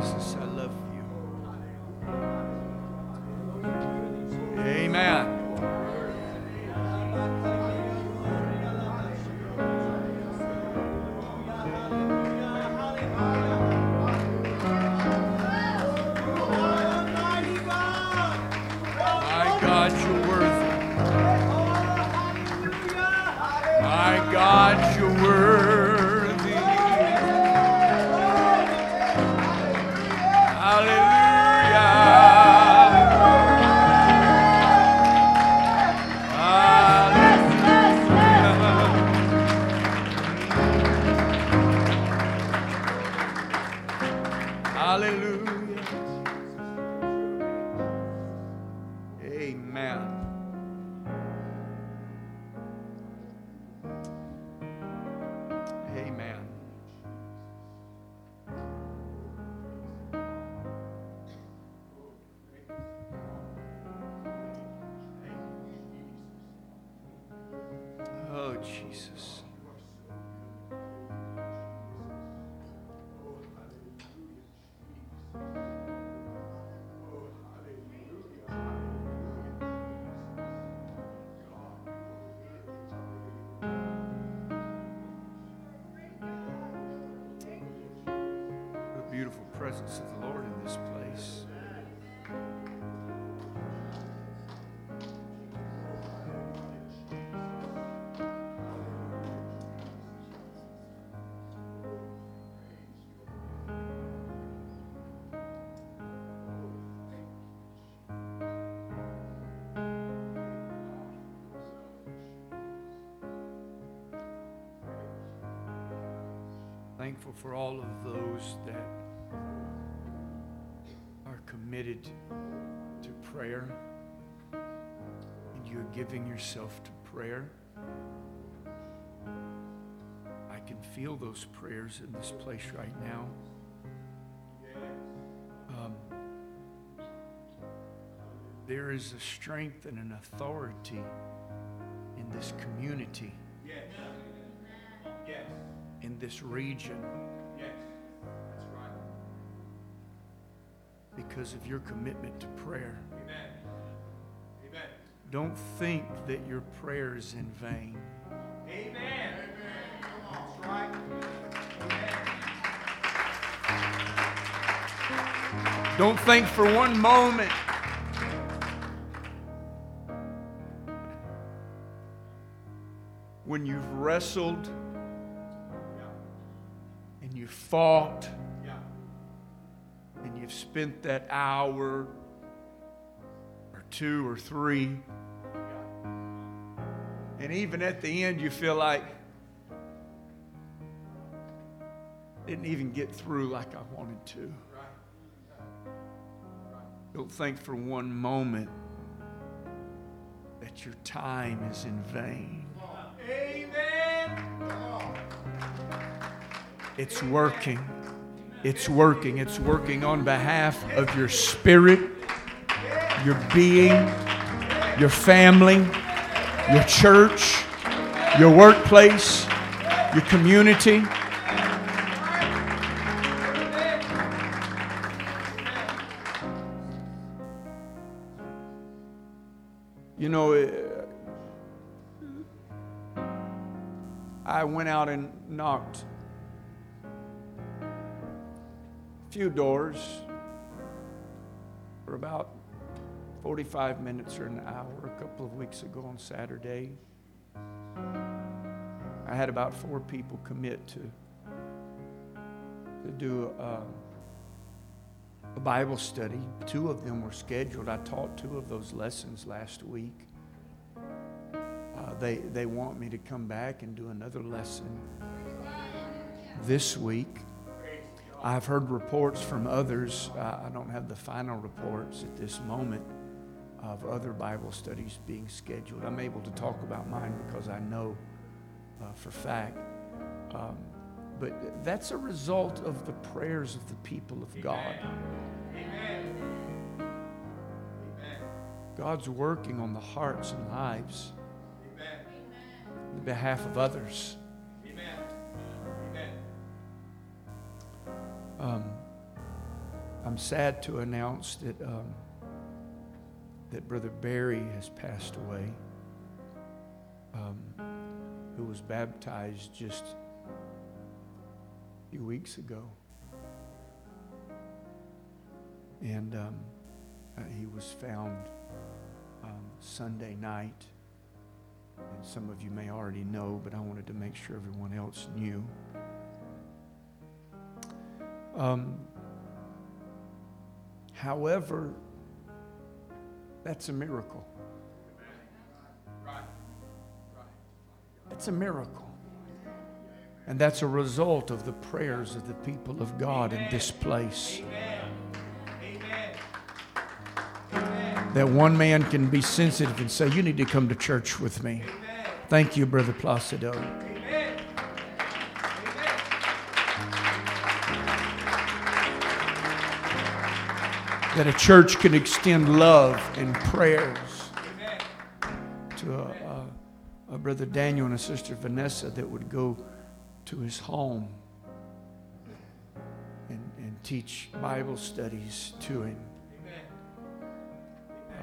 Jesus. For all of those that are committed to prayer and you're giving yourself to prayer. I can feel those prayers in this place right now. Um, there is a strength and an authority in this community, this region, because of your commitment to prayer. Don't think that your prayer is in vain. Don't think for one moment when you've wrestled fought. And you've spent that hour or two or three, and even at the end you feel like didn't even get through like I wanted to. Don't think for one moment that your time is in vain. It's working. It's working. It's working on behalf of your spirit, your being, your family, your church, your workplace, your community. You know, eh, I went out and knocked few doors for about 45 minutes or an hour a couple of weeks ago on Saturday. I had about four people commit to, to do a, a Bible study. Two of them were scheduled. I taught two of those lessons last week. Uh, they, they want me to come back and do another lesson this week. I've heard reports from others. Uh, I don't have the final reports at this moment of other Bible studies being scheduled. I'm able to talk about mine because I know uh, for fact. Um, but that's a result of the prayers of the people of God. God's working on the hearts and lives on behalf of others. Sad to announce that, um, that Brother Barry has passed away, um, who was baptized just a few weeks ago. And um, uh, he was found um, Sunday night. And some of you may already know, but I wanted to make sure everyone else knew. Um, however, that's a miracle. That's a miracle. And that's a result of the prayers of the people of God in this place. That one man can be sensitive and say, You need to come to church with me. Thank you, Brother Placido. That a church can extend love and prayers to a, a, a brother Daniel and a sister Vanessa that would go to his home and, and teach Bible studies to him. Uh,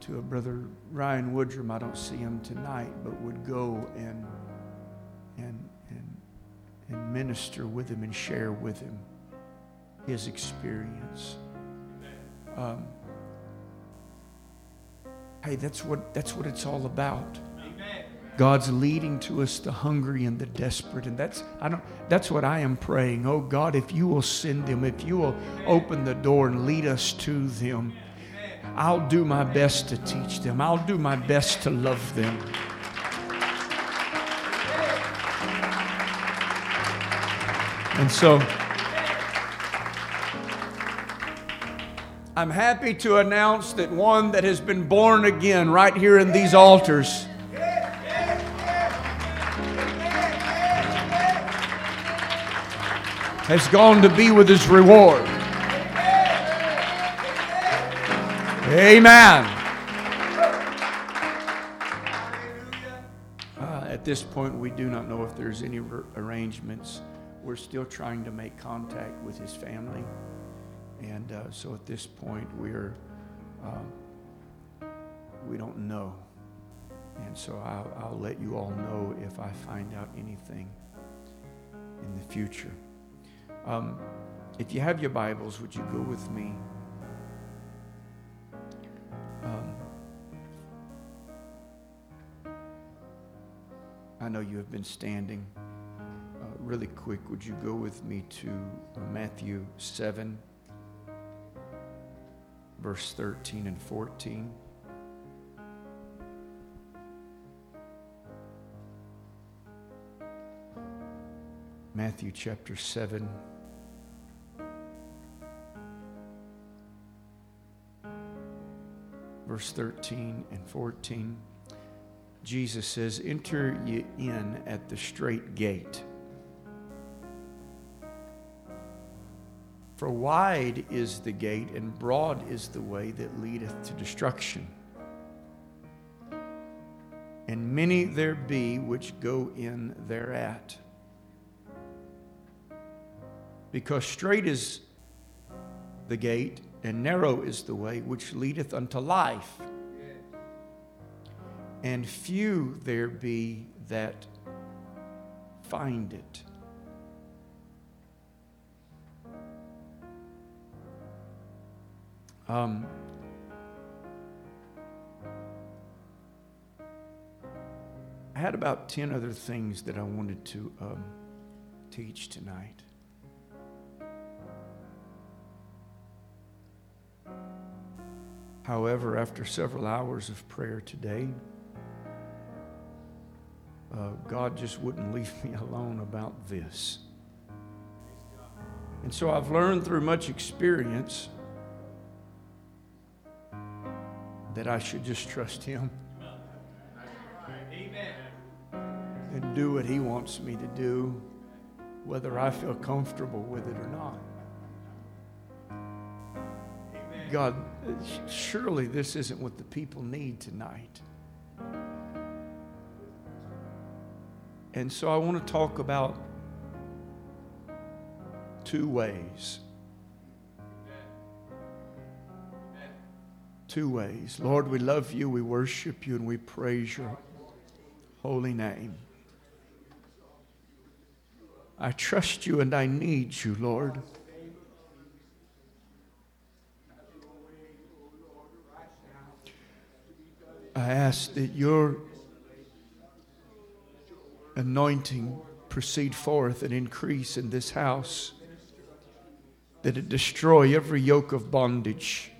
to a brother Ryan Woodrum, I don't see him tonight, but would go and and and and minister with him and share with him his experience. Um, hey, that's what that's what it's all about. God's leading to us the hungry and the desperate. And that's I don't that's what I am praying. Oh God, if you will send them, if you will open the door and lead us to them, I'll do my best to teach them. I'll do my best to love them. And so I'm happy to announce that one that has been born again right here in these altars has gone to be with his reward. Amen. Uh, at this point, we do not know if there's any arrangements. We're still trying to make contact with his family. And uh, so at this point, we're, uh, we don't know. And so I'll, I'll let you all know if I find out anything in the future. Um, if you have your Bibles, would you go with me? Um, I know you have been standing. Uh, really quick, would you go with me to Matthew 7, verse 13 and 14? Matthew chapter 7. verse 13 and 14, Jesus says, Enter ye in at the strait gate. For wide is the gate, and broad is the way that leadeth to destruction. And many there be which go in thereat. Because strait is the gate, and narrow is the way which leadeth unto life. And few there be that find it. Um, I had about 10 other things that I wanted to um, teach tonight. However, after several hours of prayer today, uh, God just wouldn't leave me alone about this. And so I've learned through much experience that I should just trust Him and do what He wants me to do, whether I feel comfortable with it or not. God, surely this isn't what the people need tonight. And so I want to talk about two ways two ways. Lord, we love you, we worship you, and we praise your holy name. I trust you and I need you, Lord. I ask that your anointing proceed forth and increase in this house, that it destroy every yoke of bondage.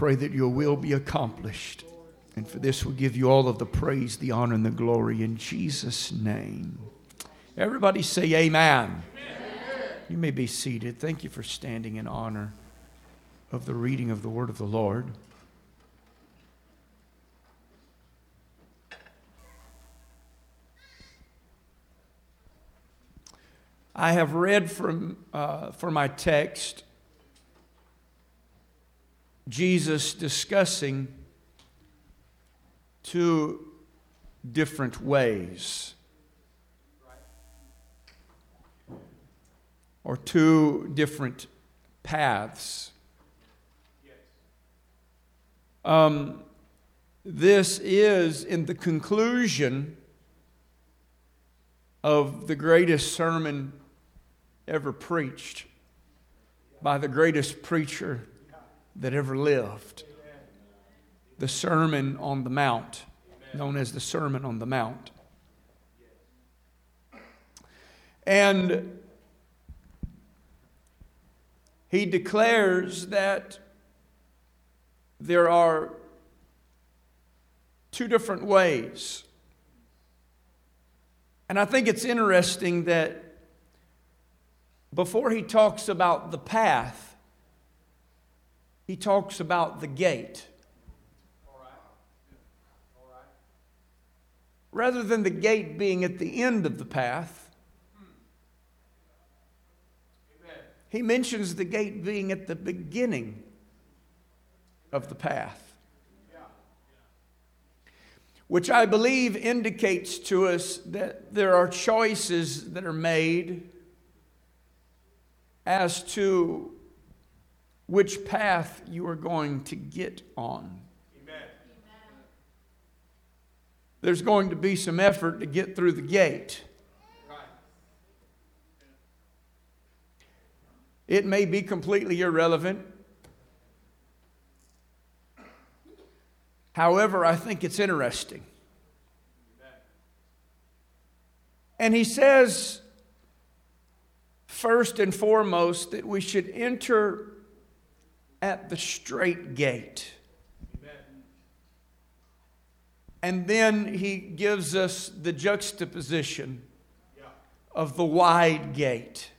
Pray that your will be accomplished. And for this, we give you all of the praise, the honor, and the glory in Jesus' name. Everybody say, Amen. You may be seated. Thank you for standing in honor of the reading of the word of the Lord. I have read from uh, for my text Jesus discussing two different ways or two different paths. Um, this is in the conclusion of the greatest sermon ever preached by the greatest preacher that ever lived the Sermon on the Mount, known as the Sermon on the Mount. And he declares that there are two different ways. And I think it's interesting that before he talks about the path, he talks about the gate. Rather than the gate being at the end of the path, he mentions the gate being at the beginning of the path. Which I believe indicates to us that there are choices that are made as to which path you are going to get on. Amen. There's going to be some effort to get through the gate. It may be completely irrelevant. However, I think it's interesting. And he says, first and foremost, that we should enter at the strait gate. And then he gives us the juxtaposition of the wide gate.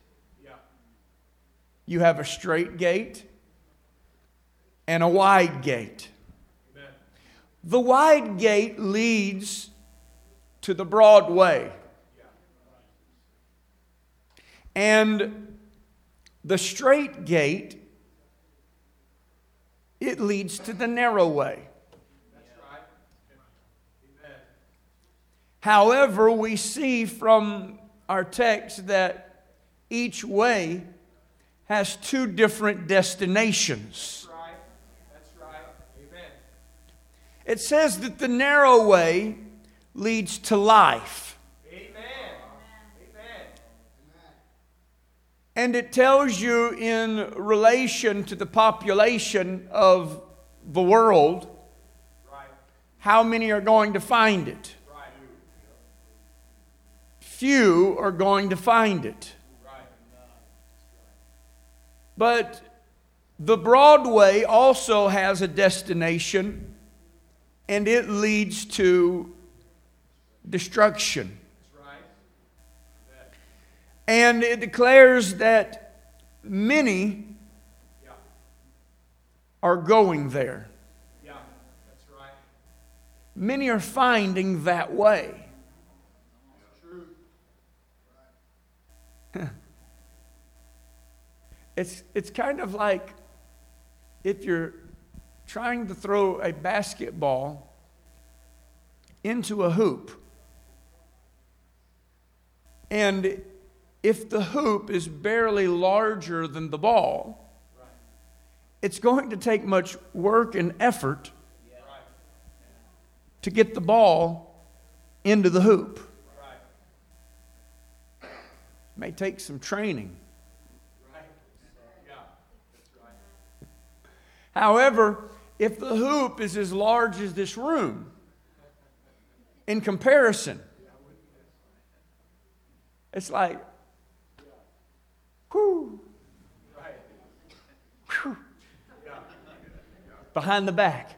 You have a strait gate and a wide gate. Amen. The wide gate leads to the broad way. And the strait gate, it leads to the narrow way. However, we see from our text that each way has two different destinations. That's right. That's right. It says that the narrow way leads to life. Amen. Amen. And it tells you in relation to the population of the world how many are going to find it. Few are going to find it. But the Broadway also has a destination, and it leads to destruction. And it declares that many are going there. Many are finding that way. It's, it's kind of like if you're trying to throw a basketball into a hoop. And if the hoop is barely larger than the ball, it's going to take much work and effort to get the ball into the hoop. It may take some training. However, if the hoop is as large as this room, in comparison, it's like, behind the back.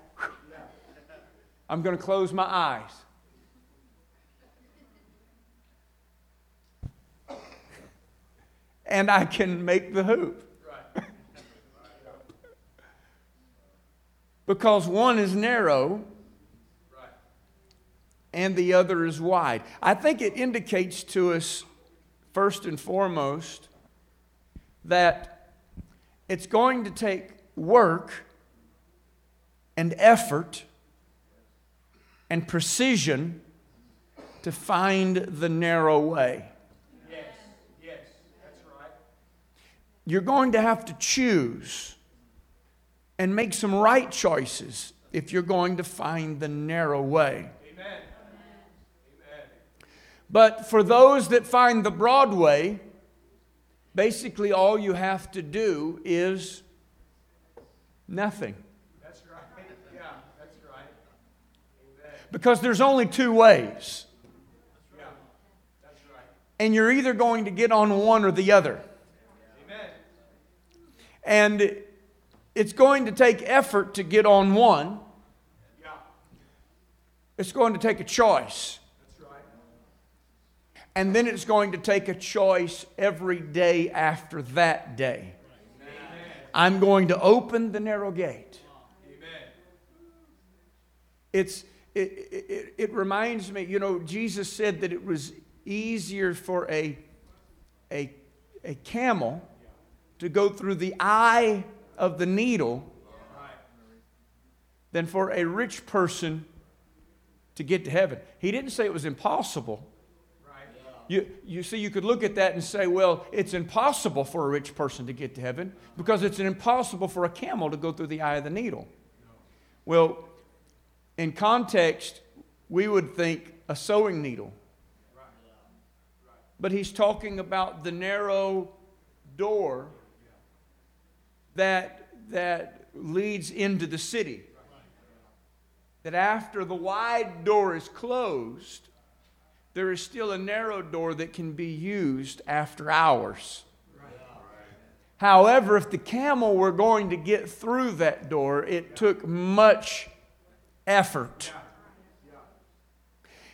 I'm going to close my eyes. And I can make the hoop. because one is narrow and the other is wide. I think it indicates to us, first and foremost, that it's going to take work and effort and precision to find the narrow way. Yes, yes, that's right. You're going to have to choose and make some right choices if you're going to find the narrow way. Amen. But for those that find the broad way, basically all you have to do is nothing. That's right. Yeah, that's right. Amen. Because there's only two ways. And you're either going to get on one or the other. And it's going to take effort to get on one. It's going to take a choice. And then it's going to take a choice every day after that day. I'm going to open the narrow gate. It's, it, it, it reminds me, you know, Jesus said that it was easier for a, a, a camel to go through the eye of the needle than for a rich person to get to heaven. He didn't say it was impossible. You, you see, you could look at that and say, well, it's impossible for a rich person to get to heaven because it's impossible for a camel to go through the eye of the needle. Well, in context, we would think a sewing needle. But he's talking about the narrow door that, that leads into the city. That after the wide door is closed, there is still a narrow door that can be used after hours. However, if the camel were going to get through that door, it took much effort.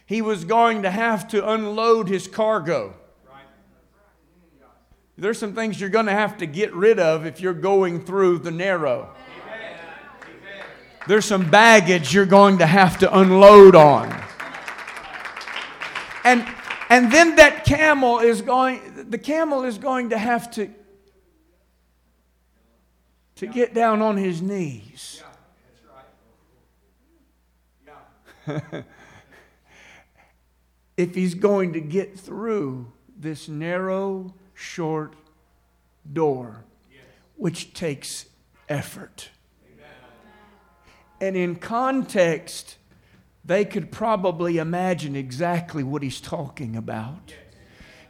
He was going to have to unload his cargo. There's some things you're going to have to get rid of if you're going through the narrow. There's some baggage you're going to have to unload on. And, and then that camel is going, the camel is going to have to, to get down on his knees. if he's going to get through this narrow short door, which takes effort. And in context, they could probably imagine exactly what he's talking about.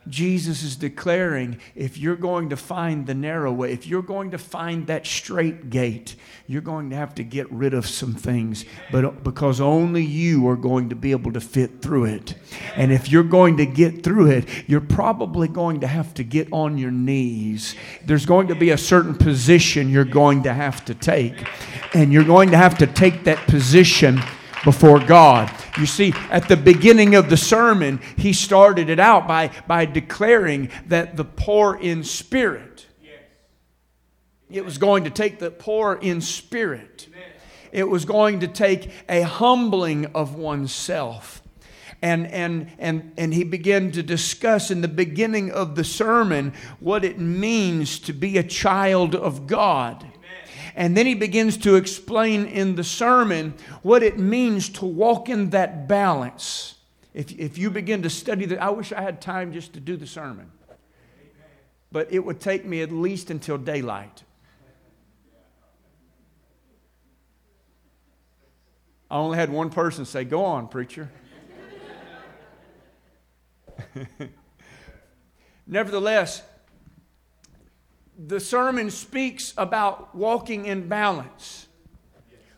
Jesus is declaring if you're going to find the narrow way, if you're going to find that straight gate, you're going to have to get rid of some things, but because only you are going to be able to fit through it. And if you're going to get through it, you're probably going to have to get on your knees. There's going to be a certain position you're going to have to take, and you're going to have to take that position before God. You see, at the beginning of the sermon, he started it out by, by declaring that the poor in spirit, it was going to take the poor in spirit, it was going to take a humbling of oneself. And, and, and, and he began to discuss in the beginning of the sermon what it means to be a child of God. And then he begins to explain in the sermon what it means to walk in that balance. If, if you begin to study that, I wish I had time just to do the sermon. but it would take me at least until daylight. I only had one person say, Go on, preacher. Nevertheless, the sermon speaks about walking in balance,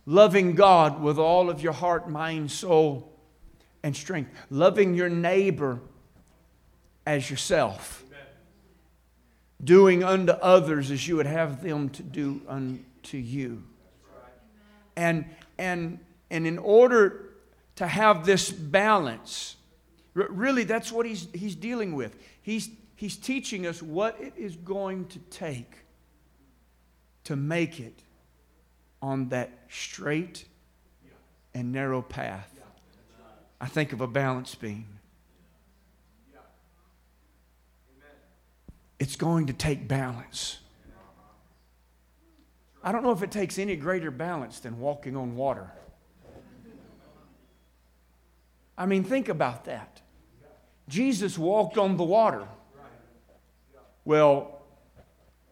loving God with all of your heart, mind, soul, and strength, loving your neighbor as yourself, doing unto others as you would have them to do unto you. And, and and in order to have this balance, really that's what he's, he's dealing with. He's, he's teaching us what it is going to take to make it on that straight and narrow path. I think of a balance beam. It's going to take balance. I don't know if it takes any greater balance than walking on water. I mean, think about that. Jesus walked on the water. Well,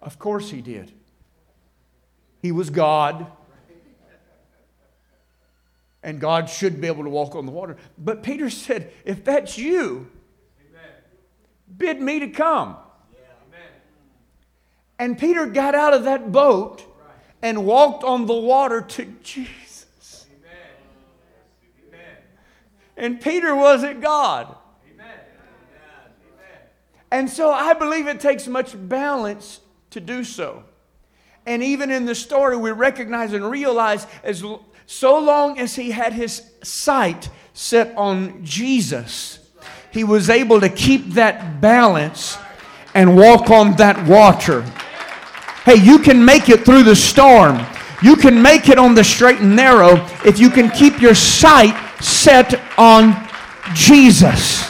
of course he did. He was God. And God should be able to walk on the water. But Peter said, If that's you, bid me to come. And Peter got out of that boat and walked on the water to Jesus. and Peter wasn't God. And so I believe it takes much balance to do so. And even in the story, we recognize and realize as so long as he had his sight set on Jesus, he was able to keep that balance and walk on that water. Hey, you can make it through the storm. You can make it on the straight and narrow if you can keep your sight set on Jesus.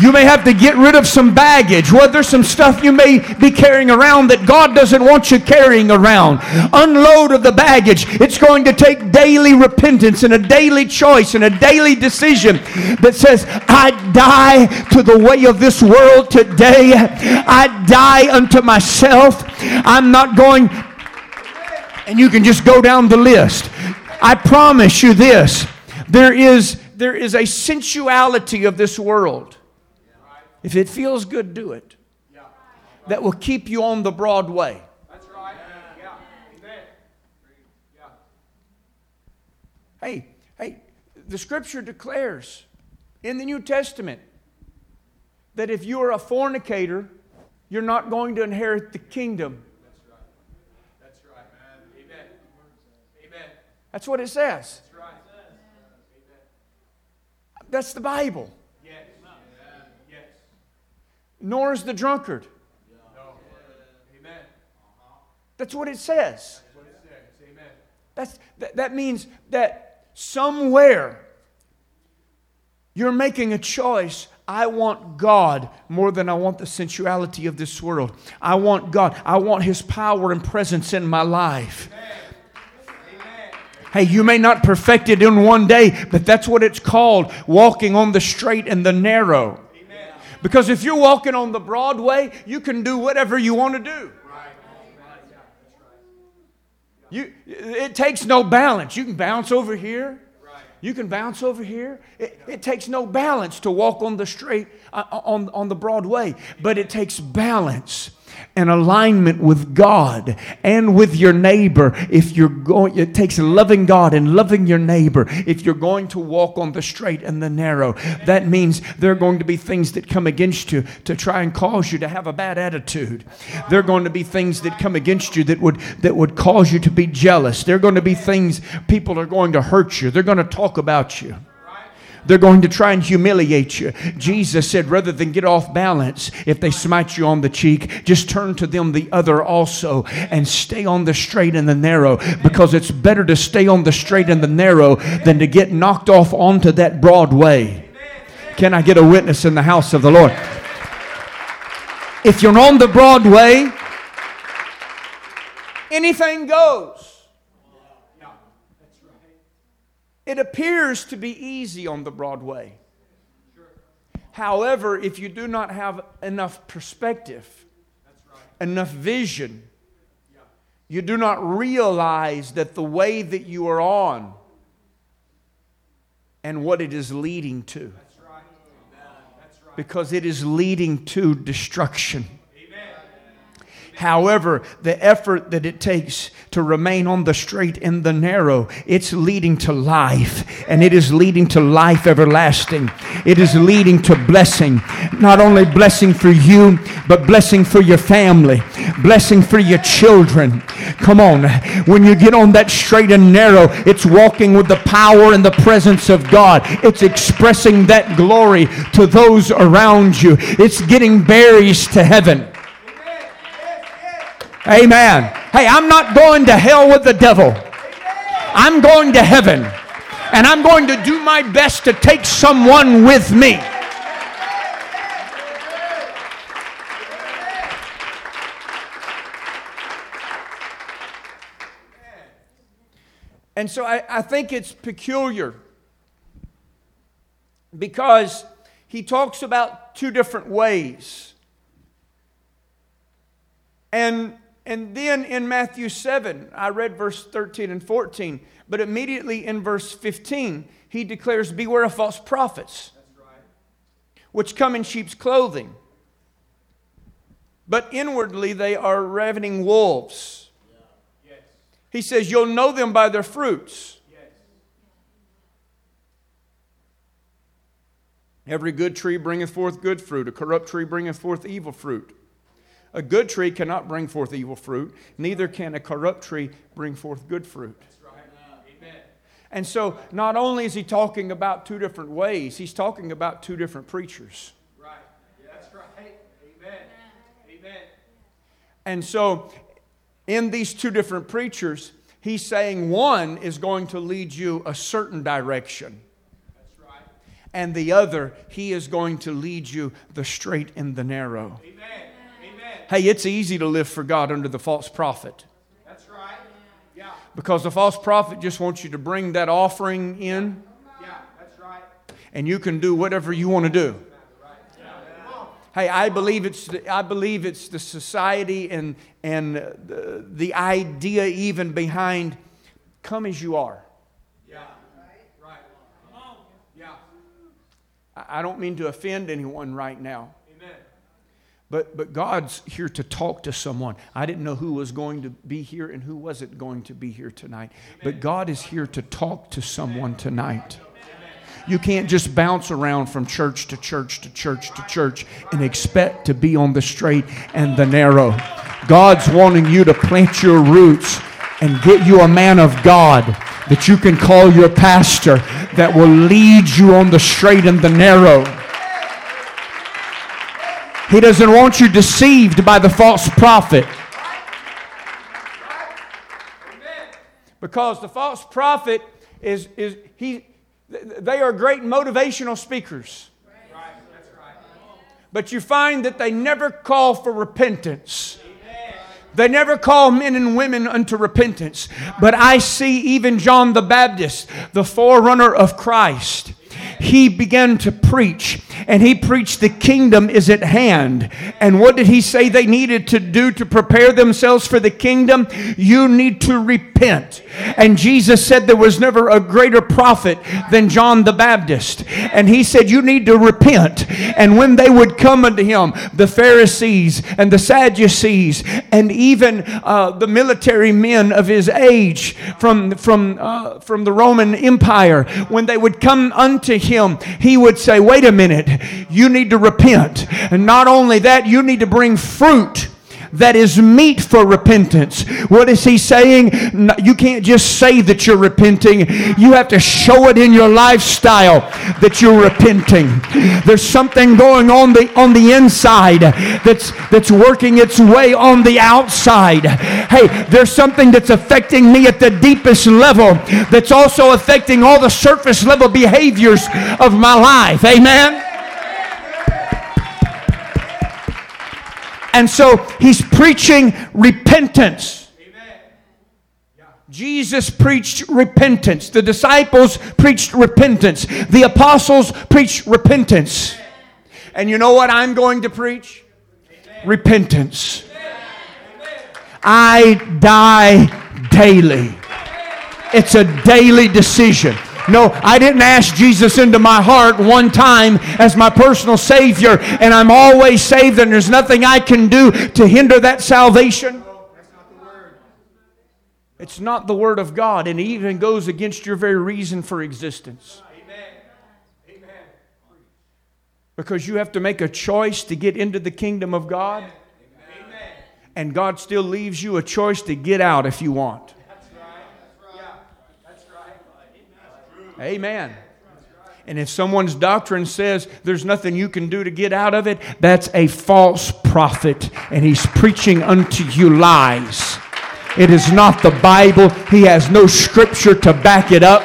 You may have to get rid of some baggage. Well, there's some stuff you may be carrying around that God doesn't want you carrying around. Unload of the baggage. It's going to take daily repentance and a daily choice and a daily decision that says, I die to the way of this world today. I die unto myself. I'm not going. And you can just go down the list. I promise you this there is, there is a sensuality of this world. If it feels good, do it. That will keep you on the broad way. That's right. Yeah. Yeah. Hey, hey, the scripture declares in the New Testament that if you are a fornicator, you're not going to inherit the kingdom. That's right. That's right. Amen. Amen. That's what it says. That's right. That's the Bible. Nor is the drunkard. That's what it says. That's, that, that means that somewhere you're making a choice. I want God more than I want the sensuality of this world. I want God. I want His power and presence in my life. Amen. Hey, you may not perfect it in one day, but that's what it's called walking on the straight and the narrow. Because if you're walking on the Broadway, you can do whatever you want to do. You, it takes no balance. You can bounce over here. You can bounce over here. It, it, takes no balance to walk on the street, uh, on, on the Broadway, but it takes balance and alignment with God and with your neighbor. If you're going, it takes loving God and loving your neighbor. If you're going to walk on the straight and the narrow, that means there are going to be things that come against you to try and cause you to have a bad attitude. There are going to be things that come against you that would that would cause you to be jealous. There are going to be things people are going to hurt you. They're going to talk about you. They're going to try and humiliate you. Jesus said, rather than get off balance, if they smite you on the cheek, just turn to them the other also and stay on the straight and the narrow because it's better to stay on the straight and the narrow than to get knocked off onto that broad way. Can I get a witness in the house of the Lord? If you're on the broad way, anything goes. It appears to be easy on the Broadway. However, if you do not have enough perspective, enough vision, you do not realize that the way that you are on and what it is leading to. Because it is leading to destruction. However, the effort that it takes to remain on the straight and the narrow, it's leading to life. And it is leading to life everlasting. It is leading to blessing. Not only blessing for you, but blessing for your family, blessing for your children. Come on. When you get on that straight and narrow, it's walking with the power and the presence of God. It's expressing that glory to those around you. It's getting berries to heaven. Amen. Hey, I'm not going to hell with the devil. I'm going to heaven. And I'm going to do my best to take someone with me. And so I, I think it's peculiar because he talks about two different ways. And and then in Matthew 7, I read verse 13 and 14, but immediately in verse 15, he declares, Beware of false prophets, which come in sheep's clothing, but inwardly they are ravening wolves. He says, You'll know them by their fruits. Every good tree bringeth forth good fruit, a corrupt tree bringeth forth evil fruit. A good tree cannot bring forth evil fruit, neither can a corrupt tree bring forth good fruit. And so, not only is he talking about two different ways, he's talking about two different preachers. Right. that's right. Amen. Amen. And so, in these two different preachers, he's saying one is going to lead you a certain direction. That's right. And the other, he is going to lead you the straight and the narrow. Amen. Hey, it's easy to live for God under the false prophet. That's right. Yeah. Because the false prophet just wants you to bring that offering in. Yeah, that's right. And you can do whatever you want to do. Hey, I believe it's the, I believe it's the society and and the, the idea even behind come as you are. Yeah. Right. Come on. Yeah. I don't mean to offend anyone right now. But, but God's here to talk to someone. I didn't know who was going to be here and who wasn't going to be here tonight. But God is here to talk to someone tonight. You can't just bounce around from church to church to church to church and expect to be on the straight and the narrow. God's wanting you to plant your roots and get you a man of God that you can call your pastor that will lead you on the straight and the narrow. He doesn't want you deceived by the false prophet. Because the false prophet is, is he, they are great motivational speakers. But you find that they never call for repentance. They never call men and women unto repentance. But I see even John the Baptist, the forerunner of Christ, he began to preach and he preached the kingdom is at hand. And what did he say they needed to do to prepare themselves for the kingdom? You need to repent. And Jesus said there was never a greater prophet than John the Baptist. And he said, You need to repent. And when they would come unto him, the Pharisees and the Sadducees, and even uh, the military men of his age from, from, uh, from the Roman Empire, when they would come unto him, he would say, Wait a minute, you need to repent. And not only that, you need to bring fruit that is meet for repentance. What is he saying? You can't just say that you're repenting. You have to show it in your lifestyle that you're repenting. There's something going on the on the inside that's that's working its way on the outside. Hey, there's something that's affecting me at the deepest level that's also affecting all the surface level behaviors of my life. Amen. And so he's preaching repentance. Jesus preached repentance. The disciples preached repentance. The apostles preached repentance. And you know what I'm going to preach? Repentance. I die daily. It's a daily decision. No, I didn't ask Jesus into my heart one time as my personal Savior, and I'm always saved, and there's nothing I can do to hinder that salvation. It's not the Word of God, and it even goes against your very reason for existence. Because you have to make a choice to get into the kingdom of God, and God still leaves you a choice to get out if you want. Amen. And if someone's doctrine says there's nothing you can do to get out of it, that's a false prophet, and he's preaching unto you lies. It is not the Bible, he has no scripture to back it up.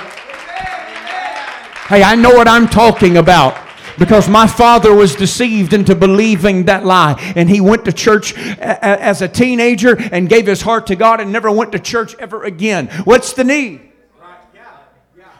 Hey, I know what I'm talking about because my father was deceived into believing that lie. And he went to church as a teenager and gave his heart to God and never went to church ever again. What's the need?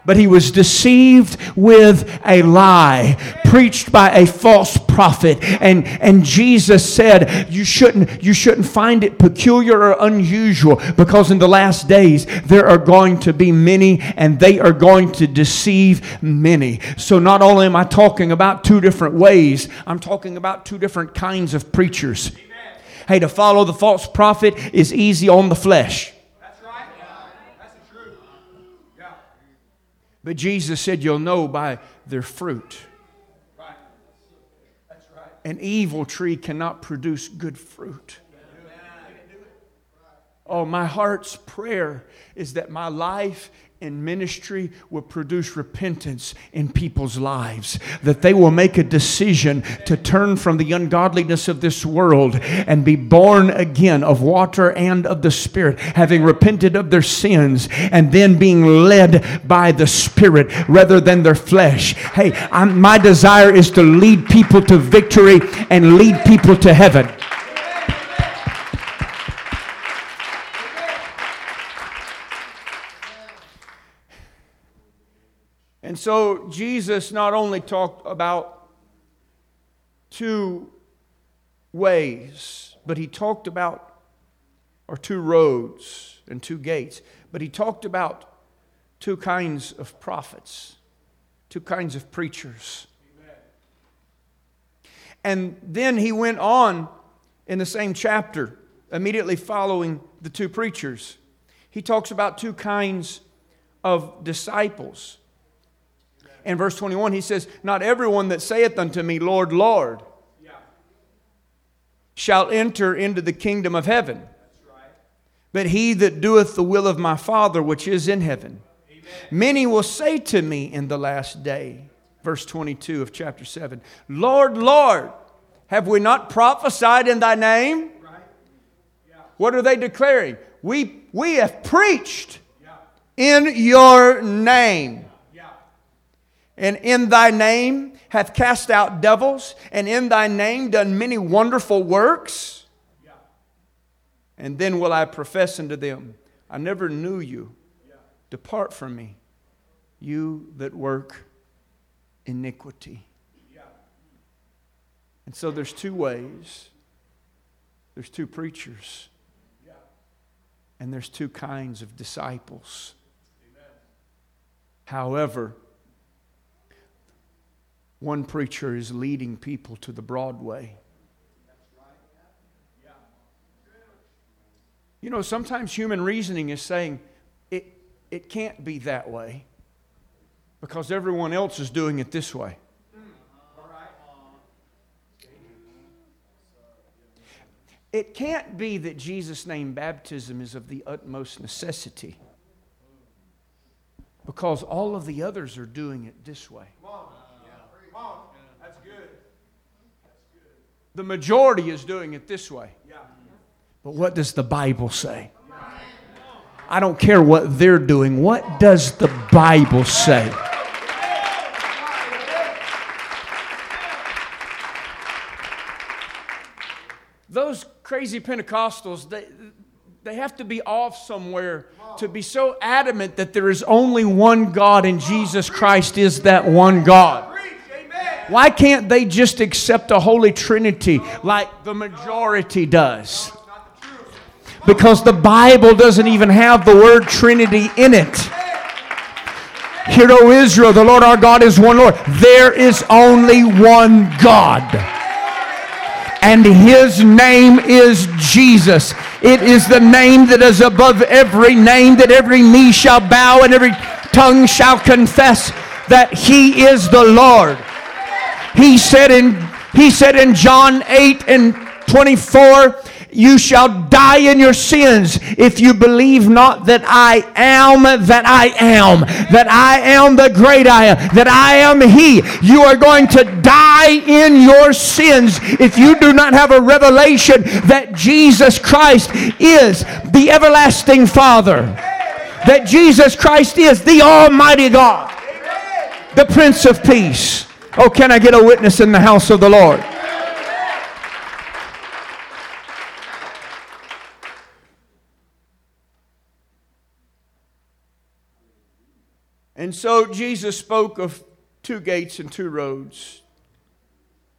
But he was deceived with a lie preached by a false prophet. And, and jesus said you shouldn't you shouldn't find it peculiar or unusual because in the last days there are going to be many and they are going to deceive many. So not only am i talking about two different ways i'm talking about two different kinds of preachers. Hey to follow the false prophet is easy on the flesh But Jesus said, You'll know by their fruit. Right. That's right. An evil tree cannot produce good fruit. Oh, my heart's prayer is that my life in ministry will produce repentance in people's lives. That they will make a decision to turn from the ungodliness of this world and be born again of water and of the Spirit, having repented of their sins and then being led by the Spirit rather than their flesh. Hey, I'm, my desire is to lead people to victory and lead people to heaven. And so Jesus not only talked about two ways, but he talked about, or two roads and two gates, but he talked about two kinds of prophets, two kinds of preachers. Amen. And then he went on in the same chapter, immediately following the two preachers. He talks about two kinds of disciples in verse 21, he says, Not everyone that saith unto me, Lord, Lord, yeah. shall enter into the kingdom of heaven, right. but he that doeth the will of my Father which is in heaven. Amen. Many will say to me in the last day, verse 22 of chapter 7, Lord, Lord, have we not prophesied in thy name? Right. Yeah. What are they declaring? We, we have preached yeah. in your name and in thy name hath cast out devils, and in thy name done many wonderful works. And then will I profess unto them, I never knew you. Depart from me, you that work iniquity. And so there's two ways. There's two preachers. And there's two kinds of disciples. Amen. However, one preacher is leading people to the broad way. You know, sometimes human reasoning is saying it, it can't be that way because everyone else is doing it this way. It can't be that Jesus' name baptism is of the utmost necessity because all of the others are doing it this way. The majority is doing it this way. But what does the Bible say? I don't care what they're doing. What does the Bible say? Those crazy Pentecostals, they, they have to be off somewhere to be so adamant that there is only one God and Jesus Christ is that one God. Why can't they just accept a Holy Trinity like the majority does? because the Bible doesn't even have the word Trinity in it. Hear, O Israel, the Lord our God is one Lord. There is only one God. And his name is Jesus. It is the name that is above every name, that every knee shall bow and every tongue shall confess that he is the Lord. He said in he said in John 8 and 24, you shall die in your sins if you believe not that I am that I am, that I am the great I am, that I am He. You are going to die in your sins if you do not have a revelation that Jesus Christ is the everlasting Father, that Jesus Christ is the Almighty God, the Prince of Peace. Oh, can I get a witness in the house of the Lord? And so Jesus spoke of two gates and two roads,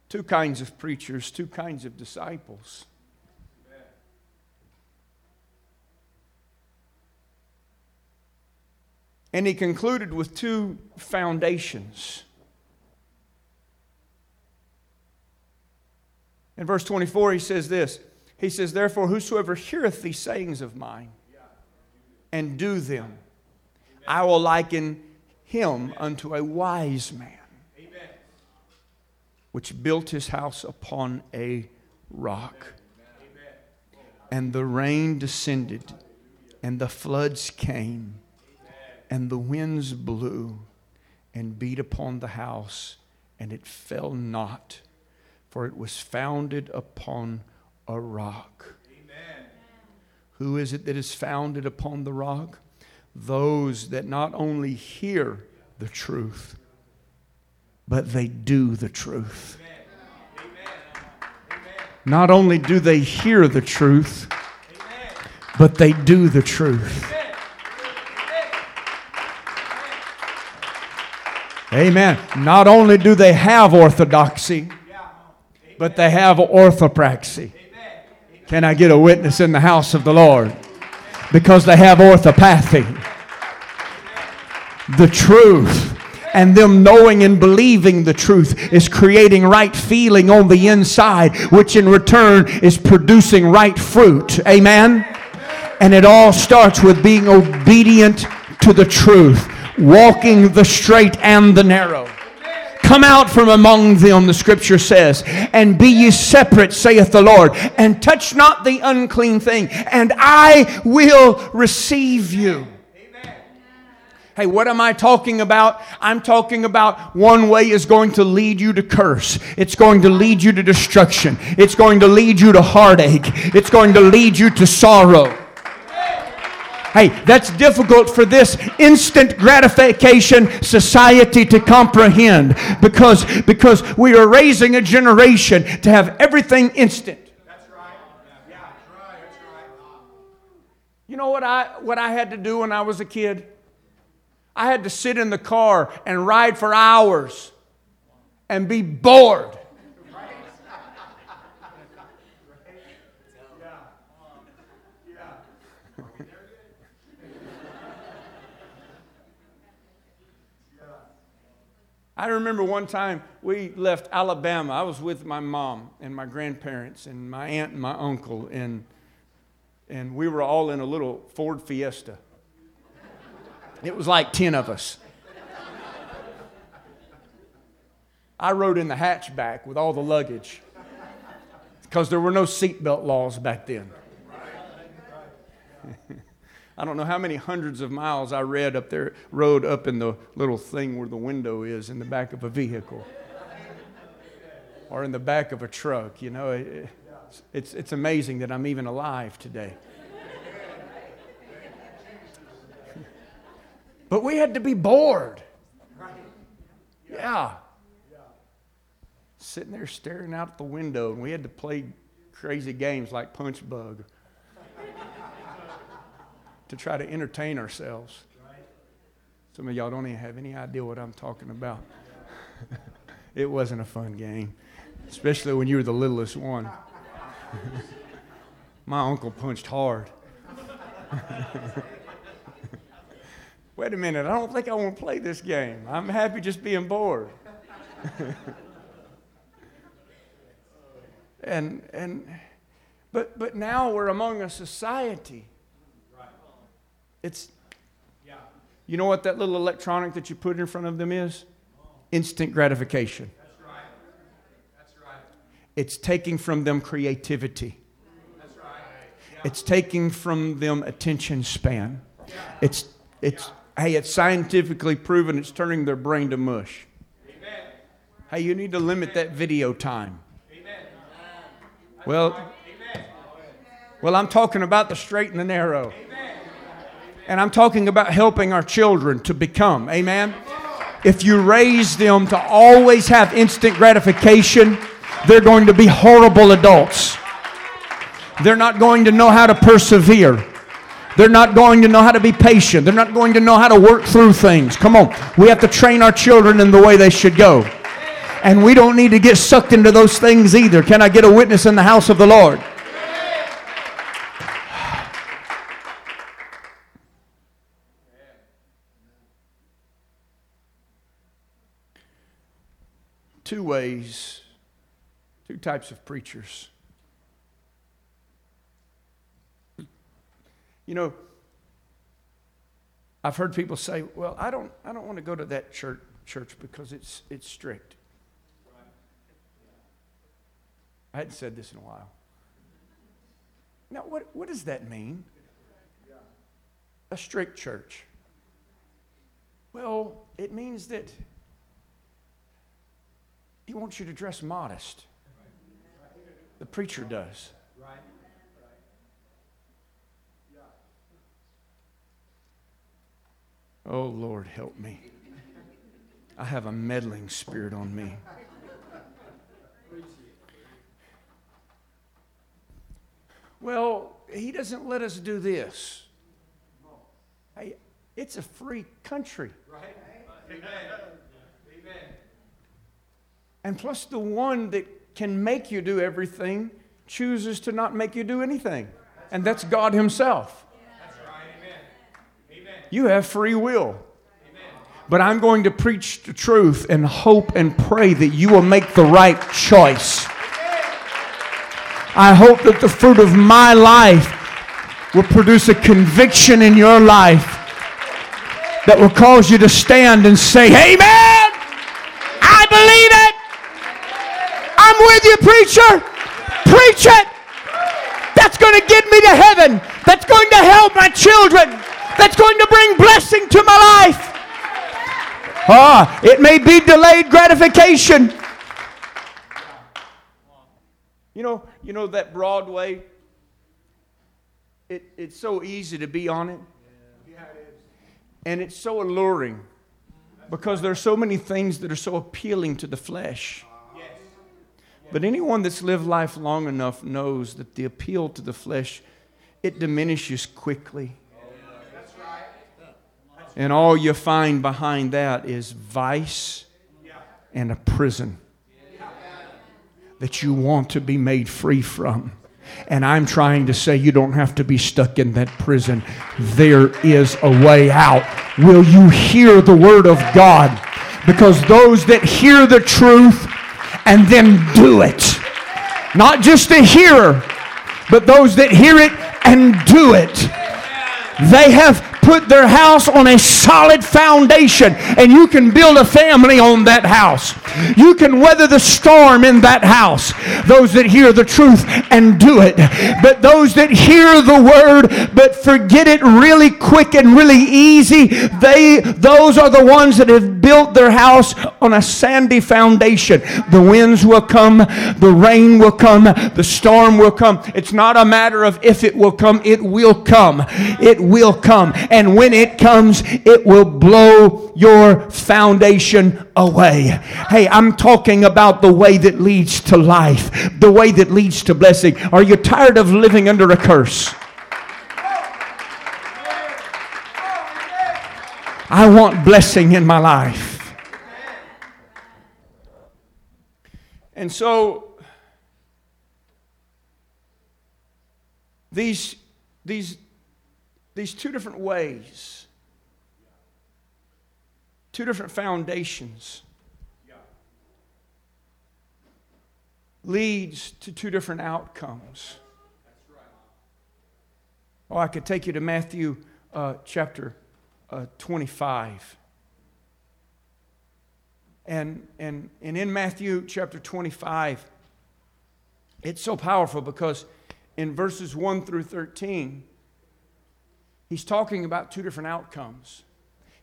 two kinds of preachers, two kinds of disciples. And he concluded with two foundations. In verse 24, he says this He says, Therefore, whosoever heareth these sayings of mine and do them, I will liken him unto a wise man, which built his house upon a rock. And the rain descended, and the floods came, and the winds blew and beat upon the house, and it fell not, for it was founded upon a rock. Amen. Who is it that is founded upon the rock? those that not only hear the truth, but they do the truth. Not only do they hear the truth, but they do the truth. Amen. Not only do they have orthodoxy, but they have orthopraxy. Can I get a witness in the house of the Lord? Because they have orthopathy the truth. And them knowing and believing the truth is creating right feeling on the inside, which in return is producing right fruit. Amen? And it all starts with being obedient to the truth, walking the straight and the narrow. Come out from among them, the scripture says, and be ye separate, saith the Lord, and touch not the unclean thing, and I will receive you. Hey, what am I talking about? I'm talking about one way is going to lead you to curse. It's going to lead you to destruction. It's going to lead you to heartache. It's going to lead you to sorrow. Hey, that's difficult for this instant gratification society to comprehend because, because we are raising a generation to have everything instant. That's right. Yeah, that's right. You know what I, what I had to do when I was a kid? I had to sit in the car and ride for hours and be bored. I remember one time we left Alabama. I was with my mom and my grandparents and my aunt and my uncle, and, and we were all in a little Ford Fiesta. It was like 10 of us. I rode in the hatchback with all the luggage because there were no seatbelt laws back then. I don't know how many hundreds of miles I read up there, rode up in the little thing where the window is in the back of a vehicle or in the back of a truck. You know, it's, it's amazing that I'm even alive today. But we had to be bored. Yeah. Sitting there staring out the window, and we had to play crazy games like Punch Bug to try to entertain ourselves. Some of y'all don't even have any idea what I'm talking about. it wasn't a fun game, especially when you were the littlest one. My uncle punched hard. Wait a minute, I don't think I want to play this game. I'm happy just being bored. and and but but now we're among a society. It's you know what that little electronic that you put in front of them is? Instant gratification. That's right. That's right. It's taking from them creativity. That's right. Yeah. It's taking from them attention span. Yeah. It's it's yeah. hey, it's scientifically proven it's turning their brain to mush. Amen. Hey, you need to limit that video time. Amen. Well, well, I'm talking about the straight and the narrow. And I'm talking about helping our children to become. Amen. If you raise them to always have instant gratification, they're going to be horrible adults. They're not going to know how to persevere. They're not going to know how to be patient. They're not going to know how to work through things. Come on. We have to train our children in the way they should go. And we don't need to get sucked into those things either. Can I get a witness in the house of the Lord? Two ways, two types of preachers. You know, I've heard people say, "Well, I don't, I don't want to go to that church, church because it's, it's strict." I hadn't said this in a while. Now, what, what does that mean? A strict church. Well, it means that he wants you to dress modest. The preacher does. Oh, Lord, help me. I have a meddling spirit on me. Well, he doesn't let us do this. Hey, it's a free country. Right? Amen. And plus, the one that can make you do everything chooses to not make you do anything. And that's God Himself. You have free will. But I'm going to preach the truth and hope and pray that you will make the right choice. I hope that the fruit of my life will produce a conviction in your life that will cause you to stand and say, Amen! I believe it! I'm with you, preacher. Preach it. That's going to get me to heaven. That's going to help my children. That's going to bring blessing to my life. Ah, it may be delayed gratification. You know, you know that broad way. It, it's so easy to be on it. And it's so alluring because there's so many things that are so appealing to the flesh. But anyone that's lived life long enough knows that the appeal to the flesh it diminishes quickly. And all you find behind that is vice and a prison that you want to be made free from. And I'm trying to say you don't have to be stuck in that prison. There is a way out. Will you hear the word of God? Because those that hear the truth and then do it. Not just a hearer, but those that hear it and do it. They have put their house on a solid foundation, and you can build a family on that house. You can weather the storm in that house. Those that hear the truth and do it. But those that hear the word but forget it really quick and really easy, they those are the ones that have built their house on a sandy foundation. The winds will come, the rain will come, the storm will come. It's not a matter of if it will come, it will come. It will come and when it comes, it will blow your foundation away. Hey, I'm talking about the way that leads to life, the way that leads to blessing. Are you tired of living under a curse? I want blessing in my life. And so these, these, these two different ways, two different foundations, leads to two different outcomes. Oh, I could take you to Matthew uh, chapter uh, 25. And, and, and in Matthew chapter 25, it's so powerful because in verses 1 through 13, he's talking about two different outcomes.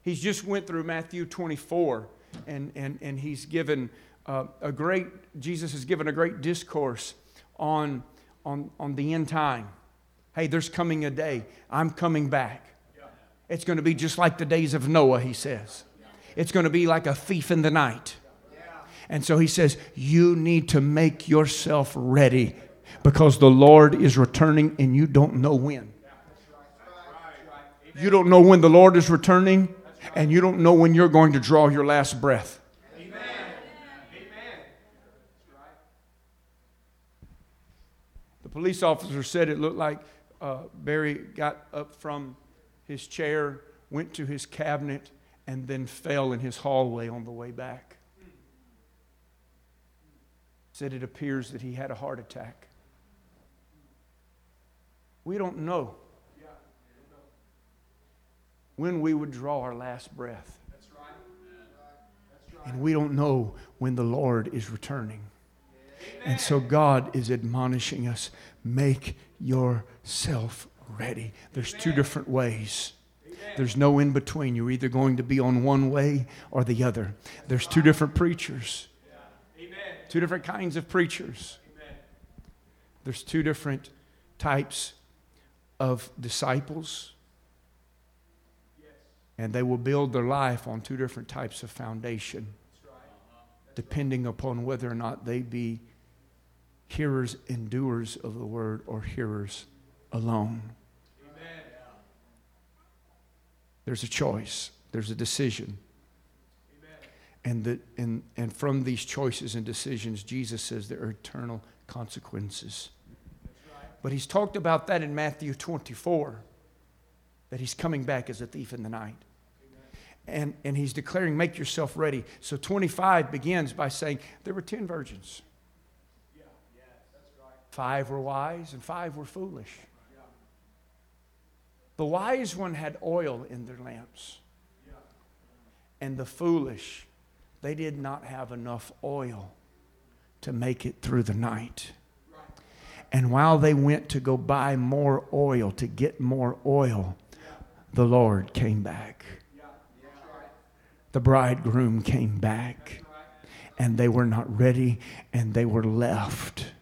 He's just went through Matthew 24, and, and, and he's given uh, a great, Jesus has given a great discourse on, on, on the end time. Hey, there's coming a day. I'm coming back. It's going to be just like the days of Noah, he says. It's going to be like a thief in the night. And so he says, You need to make yourself ready because the Lord is returning and you don't know when. You don't know when the Lord is returning, and you don't know when you're going to draw your last breath. The police officer said it looked like uh, Barry got up from his chair, went to his cabinet, and then fell in his hallway on the way back. Said it appears that he had a heart attack. We don't know when we would draw our last breath. And we don't know when the Lord is returning. And so God is admonishing us make yourself ready. There's two different ways. There's no in between. You're either going to be on one way or the other. There's two different preachers, two different kinds of preachers. There's two different types of disciples, and they will build their life on two different types of foundation, depending upon whether or not they be hearers and doers of the word or hearers alone. There's a choice, there's a decision. And, the, and, and from these choices and decisions, Jesus says there are eternal consequences. But he's talked about that in Matthew 24, that he's coming back as a thief in the night. And, and he's declaring, make yourself ready. So 25 begins by saying, there were 10 virgins. Yeah, yeah, right. Five were wise and five were foolish. Yeah. The wise one had oil in their lamps. And the foolish, they did not have enough oil to make it through the night. And while they went to go buy more oil, to get more oil, the Lord came back. The bridegroom came back. And they were not ready and they were left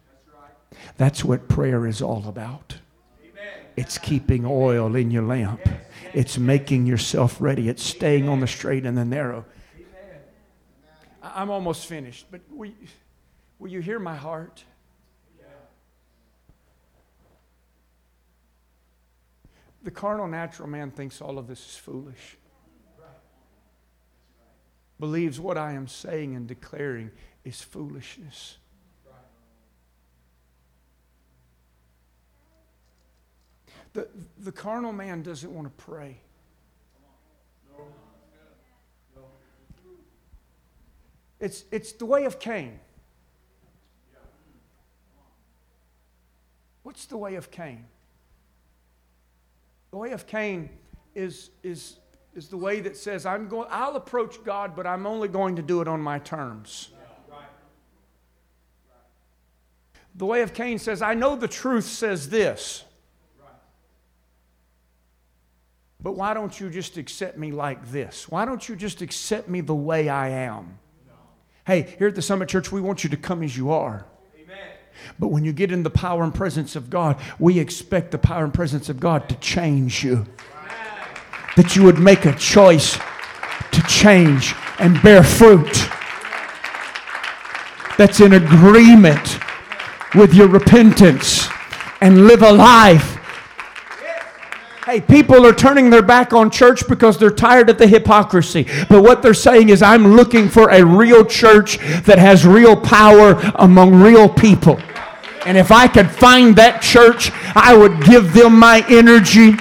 that's what prayer is all about. It's keeping oil in your lamp. It's making yourself ready. It's staying on the straight and the narrow. I'm almost finished, but will, will you hear my heart? The carnal, natural man thinks all of this is foolish. Believes what I am saying and declaring is foolishness. The, the carnal man doesn't want to pray. It's, it's the way of Cain. What's the way of Cain? The way of Cain is, is, is the way that says, I'm going, I'll approach God, but I'm only going to do it on my terms. The way of Cain says, I know the truth says this. But why don't you just accept me like this? Why don't you just accept me the way I am? Hey, here at the Summit Church, we want you to come as you are. But when you get in the power and presence of God, we expect the power and presence of God to change you. That you would make a choice to change and bear fruit that's in agreement with your repentance and live a life Hey, people are turning their back on church because they're tired of the hypocrisy. But what they're saying is, I'm looking for a real church that has real power among real people. And if I could find that church, I would give them my energy.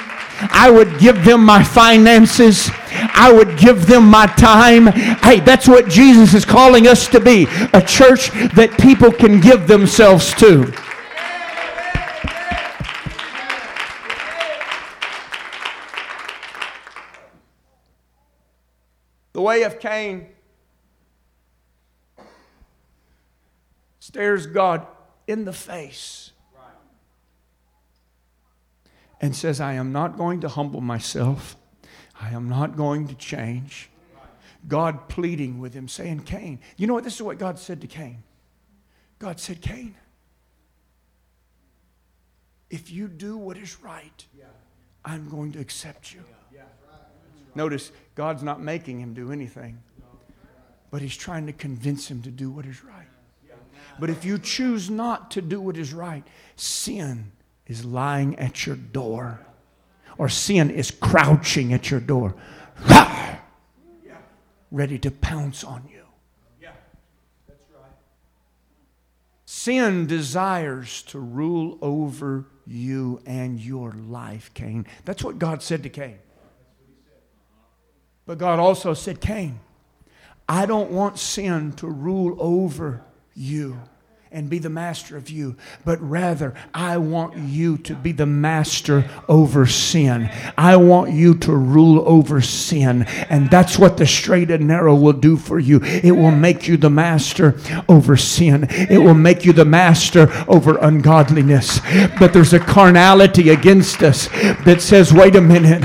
I would give them my finances. I would give them my time. Hey, that's what Jesus is calling us to be a church that people can give themselves to. The way of Cain stares God in the face and says, I am not going to humble myself. I am not going to change. God pleading with him, saying, Cain, you know what? This is what God said to Cain. God said, Cain, if you do what is right, I'm going to accept you. Notice, God's not making him do anything, but he's trying to convince him to do what is right. But if you choose not to do what is right, sin is lying at your door, or sin is crouching at your door, ready to pounce on you. Sin desires to rule over you and your life, Cain. That's what God said to Cain. But God also said, Cain, I don't want sin to rule over you and be the master of you, but rather I want you to be the master over sin. I want you to rule over sin. And that's what the straight and narrow will do for you. It will make you the master over sin, it will make you the master over ungodliness. But there's a carnality against us that says, wait a minute,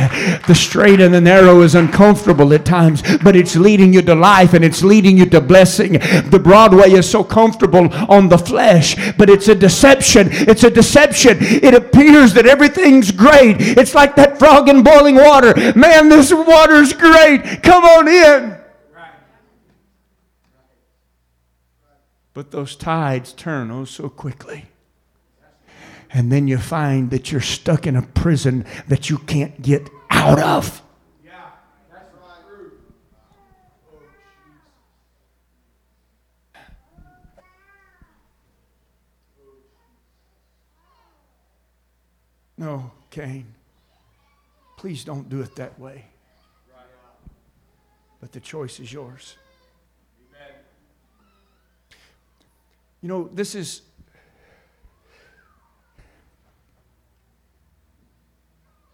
the straight and the narrow is uncomfortable at times, but it's leading you to life and it's leading you to blessing. The broad way is so comfortable on the the flesh, but it's a deception. It's a deception. It appears that everything's great. It's like that frog in boiling water. Man, this water's great. Come on in. But those tides turn oh so quickly. And then you find that you're stuck in a prison that you can't get out of. No, Cain. Please don't do it that way. But the choice is yours. You know, this is.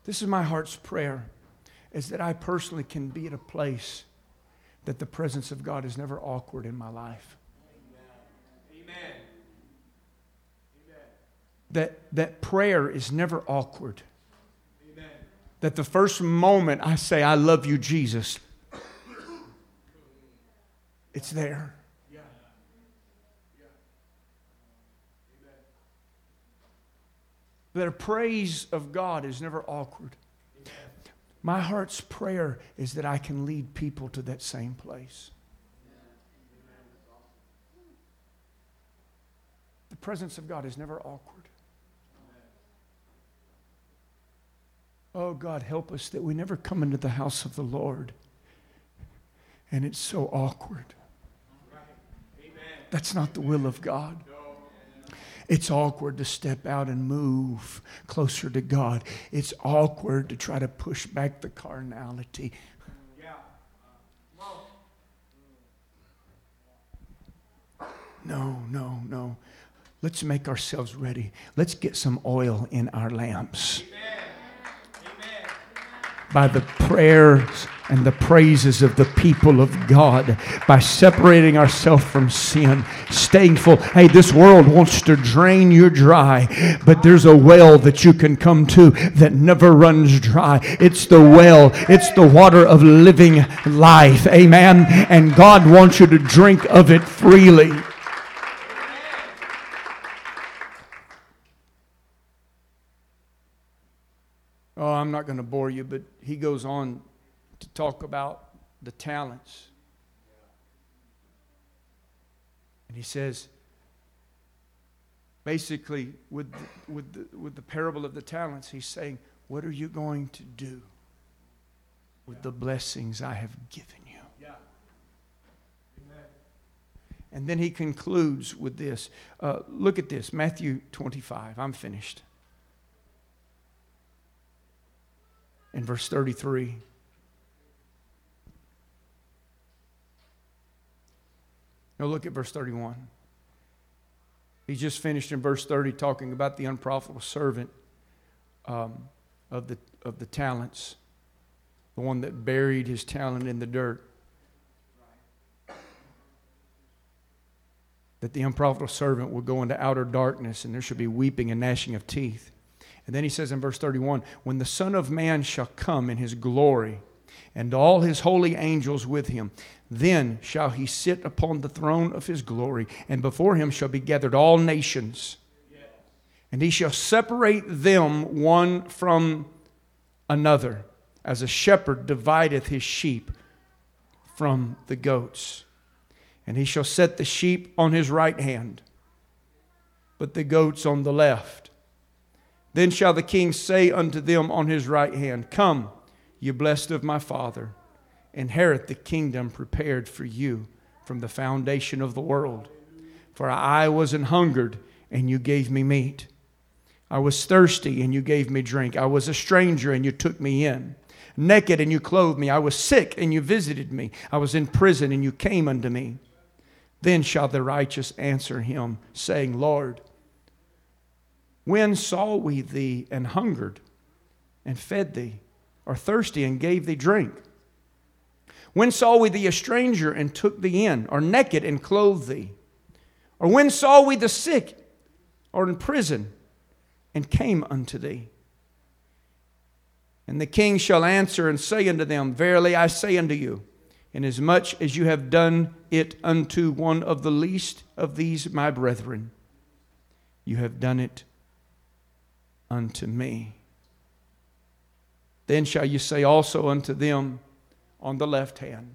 This is my heart's prayer is that I personally can be at a place that the presence of God is never awkward in my life. That, that prayer is never awkward. Amen. That the first moment I say, I love you, Jesus, it's there. Yeah. Yeah. That a praise of God is never awkward. Amen. My heart's prayer is that I can lead people to that same place. The presence of God is never awkward. Oh, God, help us that we never come into the house of the Lord and it's so awkward. That's not the will of God. It's awkward to step out and move closer to God. It's awkward to try to push back the carnality. No, no, no. Let's make ourselves ready. Let's get some oil in our lamps. Amen by the prayers and the praises of the people of God, by separating ourselves from sin, staying full. Hey, this world wants to drain you dry, but there's a well that you can come to that never runs dry. It's the well, it's the water of living life. Amen. And God wants you to drink of it freely. Oh, I'm not going to bore you, but he goes on to talk about the talents. And he says, basically, with the, with, the, with the parable of the talents, he's saying, What are you going to do with the blessings I have given you? Yeah. And then he concludes with this. Uh, look at this Matthew 25. I'm finished. In verse 33. Now look at verse 31. He just finished in verse 30 talking about the unprofitable servant um, of, the, of the talents, the one that buried his talent in the dirt. That the unprofitable servant will go into outer darkness and there shall be weeping and gnashing of teeth. And then he says in verse 31 When the Son of Man shall come in his glory, and all his holy angels with him, then shall he sit upon the throne of his glory, and before him shall be gathered all nations. And he shall separate them one from another, as a shepherd divideth his sheep from the goats. And he shall set the sheep on his right hand, but the goats on the left. Then shall the king say unto them on his right hand, Come, ye blessed of my father inherit the kingdom prepared for you from the foundation of the world. For I was an hungered, and you gave me meat. I was thirsty, and you gave me drink. I was a stranger, and you took me in. Naked, and you clothed me. I was sick, and you visited me. I was in prison, and you came unto me. Then shall the righteous answer him, saying, Lord, when saw we thee and hungered, and fed thee, or thirsty, and gave thee drink? When saw we thee a stranger and took thee in, or naked and clothed thee? Or when saw we the sick or in prison and came unto thee? And the king shall answer and say unto them, Verily I say unto you, inasmuch as you have done it unto one of the least of these my brethren, you have done it unto me. Then shall you say also unto them, on the left hand.